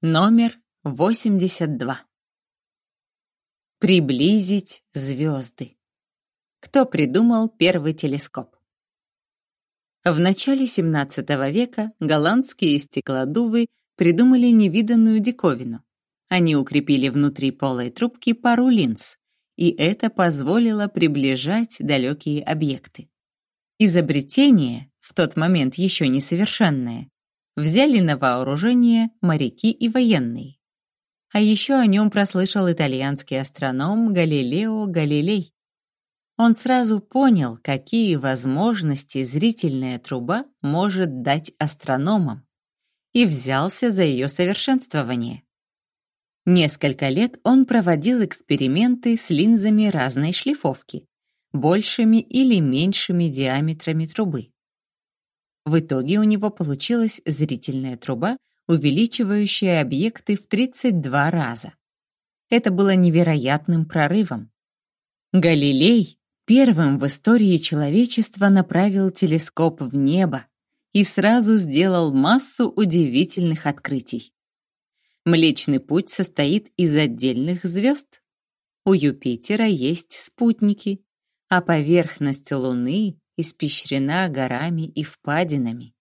Номер 82. Приблизить звезды. Кто придумал первый телескоп? В начале XVII века голландские стеклодувы придумали невиданную диковину. Они укрепили внутри полой трубки пару линз, и это позволило приближать далекие объекты. Изобретение, в тот момент еще несовершенное, взяли на вооружение моряки и военные. А еще о нем прослышал итальянский астроном Галилео Галилей. Он сразу понял, какие возможности зрительная труба может дать астрономам, и взялся за ее совершенствование. Несколько лет он проводил эксперименты с линзами разной шлифовки, большими или меньшими диаметрами трубы. В итоге у него получилась зрительная труба, увеличивающая объекты в 32 раза. Это было невероятным прорывом. Галилей первым в истории человечества направил телескоп в небо и сразу сделал массу удивительных открытий. Млечный путь состоит из отдельных звезд. У Юпитера есть спутники, а поверхность Луны испещрена горами и впадинами.